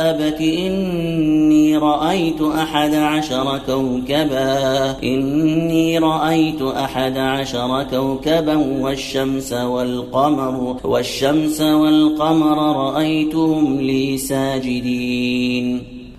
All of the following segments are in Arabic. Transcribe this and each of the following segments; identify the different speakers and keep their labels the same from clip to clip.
Speaker 1: أبت إني رأيت أحد عشر كوكبا إني رأيت أحد عشر كوكبا والشمس والقمر والشمس والقمر رأيتهم لي ساجدين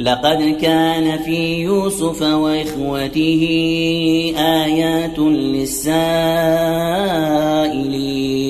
Speaker 1: لقد كان في يوسف واخوته ايات للسائلين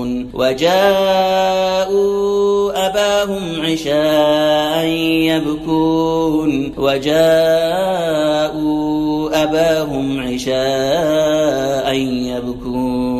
Speaker 1: يعلمون وجاءوا أباهم عشاء يبكون وجاءوا أباهم عشاء يبكون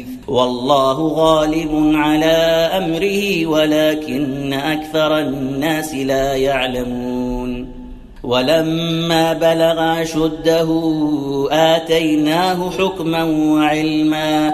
Speaker 1: والله غالب على امره ولكن اكثر الناس لا يعلمون ولما بلغ اشده اتيناه حكما وعلما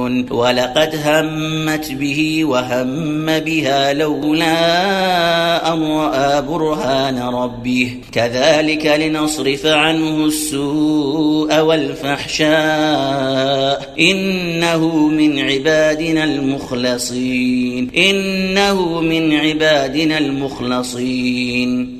Speaker 1: يعلمون ولقد همت به وهم بها لولا أن رأى برهان ربه كذلك لنصرف عنه السوء والفحشاء إنه من عبادنا المخلصين إنه من عبادنا المخلصين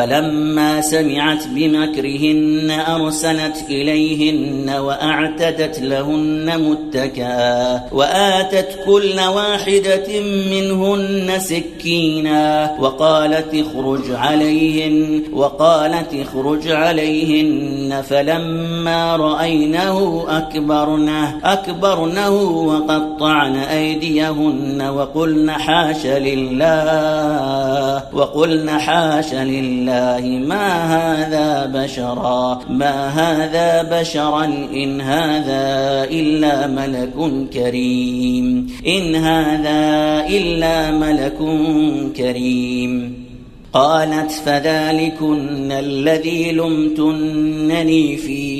Speaker 1: فلما سمعت بمكرهن أرسلت إليهن وأعتدت لهن متكآ وآتت كل واحدة منهن سكينا وقالت اخرج عليهن وقالت اخرج عليهن فلما رأينه أكبرنه أكبرنه وقطعن أيديهن وقلن حاش لله وقلن حاش لله الله ما هذا بشرا ما هذا بشرا إن هذا إلا ملك كريم إن هذا إلا ملك كريم قالت فذلكن الذي لمتنني فيه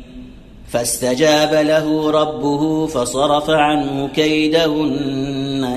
Speaker 1: فاستجاب له ربه فصرف عنه كيدهن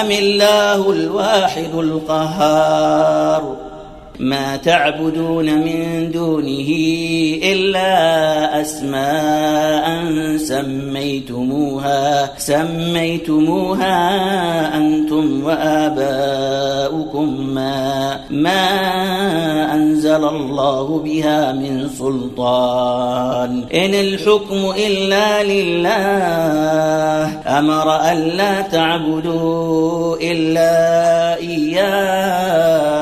Speaker 1: أم الله الواحد القهار ما تعبدون من دونه إلا أسماء سميتموها سميتموها أنتم وآباؤكم ما ما أنزل الله بها من سلطان إن الحكم إلا لله أمر ألا تعبدوا إلا إياه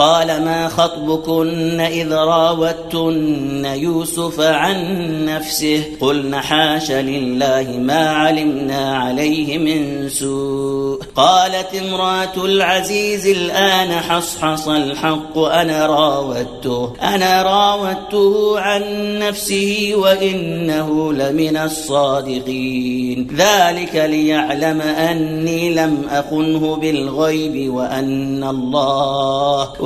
Speaker 1: قال ما خطبكن إذ راوتن يوسف عن نفسه قلن حاش لله ما علمنا عليه من سوء قالت امرأة العزيز الآن حصحص الحق أنا راودته أنا راودته عن نفسه وإنه لمن الصادقين ذلك ليعلم أني لم أخنه بالغيب وأن الله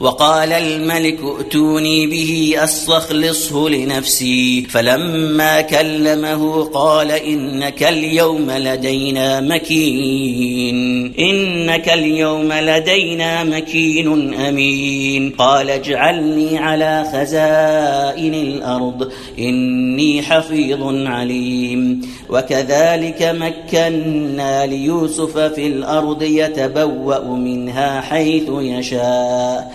Speaker 1: وقال الملك ائتوني به أستخلصه لنفسي فلما كلمه قال إنك اليوم لدينا مكين إنك اليوم لدينا مكين أمين قال اجعلني على خزائن الأرض إني حفيظ عليم وكذلك مكنا ليوسف في الأرض يتبوأ منها حيث يشاء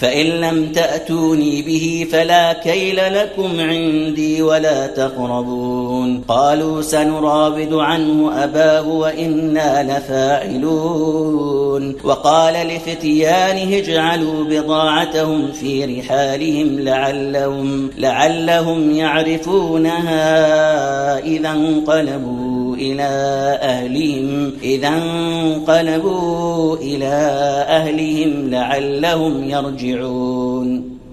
Speaker 1: فإن لم تأتوني به فلا كيل لكم عندي ولا تقربون قالوا سنرابد عنه أباه وإنا لفاعلون وقال لفتيانه اجعلوا بضاعتهم في رحالهم لعلهم, لعلهم يعرفونها إذا انقلبوا إلى أهلهم إذا انقلبوا إلى أهلهم لعلهم يرجعون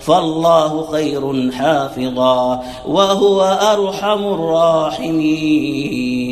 Speaker 1: فالله خير حافظا وهو أرحم الراحمين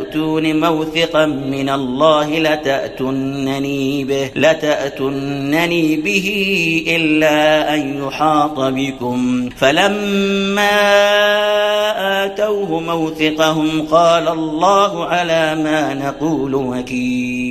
Speaker 1: تأتون موثقا من الله لتأتنني به لتأتنني به إلا أن يحاط بكم فلما آتوه موثقهم قال الله على ما نقول وكيل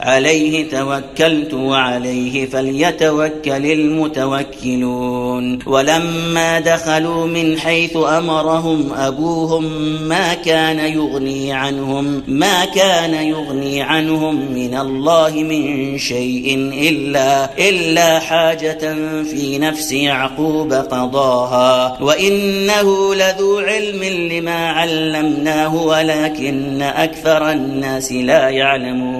Speaker 1: عليه توكلت وعليه فليتوكل المتوكلون ولما دخلوا من حيث امرهم ابوهم ما كان يغني عنهم ما كان يغني عنهم من الله من شيء الا الا حاجة في نفس يعقوب قضاها وانه لذو علم لما علمناه ولكن اكثر الناس لا يعلمون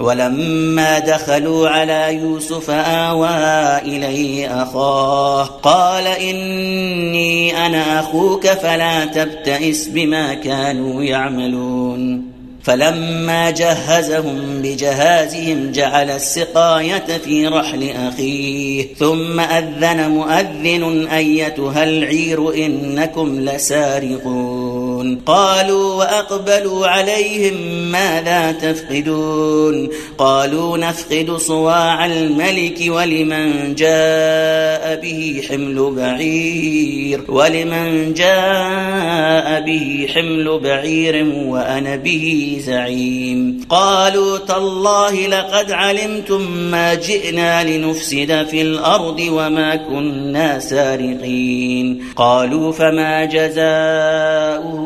Speaker 1: ولما دخلوا على يوسف آوى إليه أخاه قال إني أنا أخوك فلا تبتئس بما كانوا يعملون فلما جهزهم بجهازهم جعل السقاية في رحل أخيه ثم أذن مؤذن أيتها العير إنكم لسارقون تفقدون قالوا وأقبلوا عليهم ماذا تفقدون قالوا نفقد صواع الملك ولمن جاء به حمل بعير ولمن جاء به حمل بعير وأنا به زعيم قالوا تالله لقد علمتم ما جئنا لنفسد في الأرض وما كنا سارقين قالوا فما جزاؤه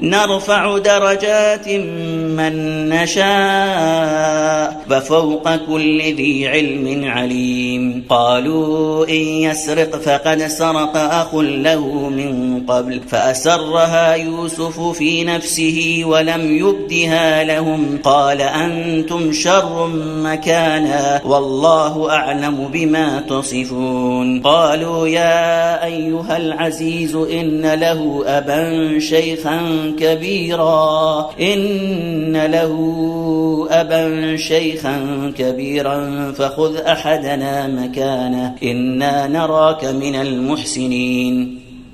Speaker 1: نرفع درجات من نشاء ففوق كل ذي علم عليم قالوا إن يسرق فقد سرق أخ له من قبل فأسرها يوسف في نفسه ولم يبدها لهم قال أنتم شر مكانا والله أعلم بما تصفون قالوا يا أيها العزيز إن له أبا شيخا كبيرا إن له أبا شيخا كبيرا فخذ أحدنا مكانه إنا نراك من المحسنين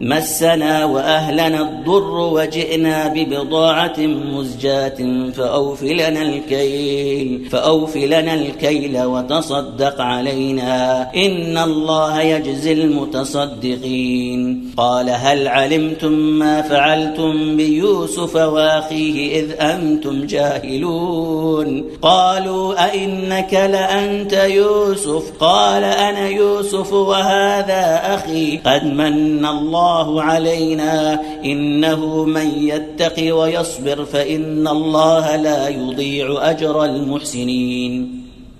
Speaker 1: مسنا وأهلنا الضر وجئنا ببضاعة مزجاة فأوفلنا الكيل فأوفلنا الكيل وتصدق علينا إن الله يجزي المتصدقين قال هل علمتم ما فعلتم بيوسف وأخيه إذ أنتم جاهلون قالوا أئنك لأنت يوسف قال أنا يوسف وهذا أخي قد من الله الله علينا انه من يتق ويصبر فان الله لا يضيع اجر المحسنين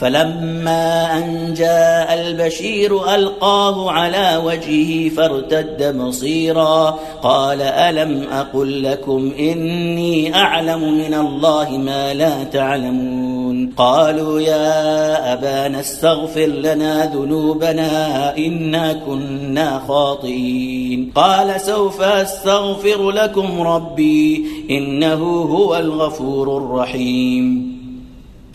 Speaker 1: فلما أن جاء البشير ألقاه على وجهه فارتد مصيرا قال ألم أقل لكم إني أعلم من الله ما لا تعلمون قالوا يا أبانا استغفر لنا ذنوبنا إنا كنا خاطئين قال سوف أستغفر لكم ربي إنه هو الغفور الرحيم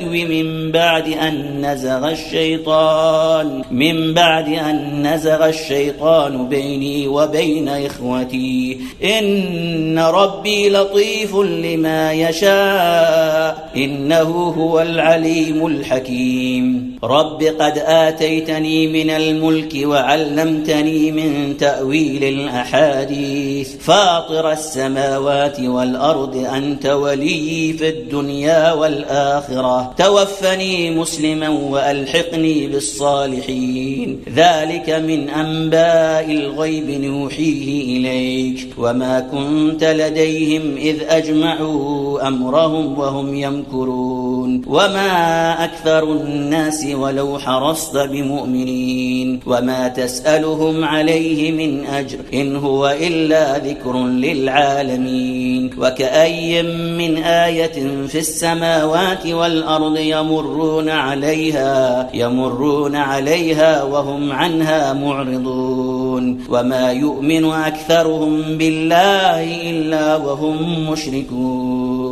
Speaker 1: البدو من بعد أن نزغ الشيطان من بعد أن نزغ الشيطان بيني وبين إخوتي إن ربي لطيف لما يشاء إنه هو العليم الحكيم رب قد آتيتني من الملك وعلمتني من تأويل الأحاديث فاطر السماوات والأرض أنت ولي في الدنيا والآخرة الله توفني مسلما وألحقني بالصالحين ذلك من أنباء الغيب نوحيه إليك وما كنت لديهم إذ أجمعوا أمرهم وهم يمكرون وما أكثر الناس ولو حرصت بمؤمنين وما تسألهم عليه من أجر إن هو إلا ذكر للعالمين وكأي من آية في السماوات والأرض الأرض يمرون عليها يمرون عليها وهم عنها معرضون وما يؤمن أكثرهم بالله إلا وهم مشركون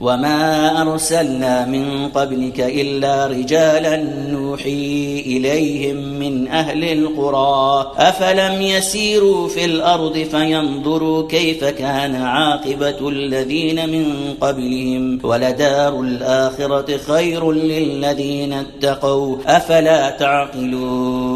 Speaker 1: وما ارسلنا من قبلك الا رجالا نوحي اليهم من اهل القرى افلم يسيروا في الارض فينظروا كيف كان عاقبه الذين من قبلهم ولدار الاخره خير للذين اتقوا افلا تعقلون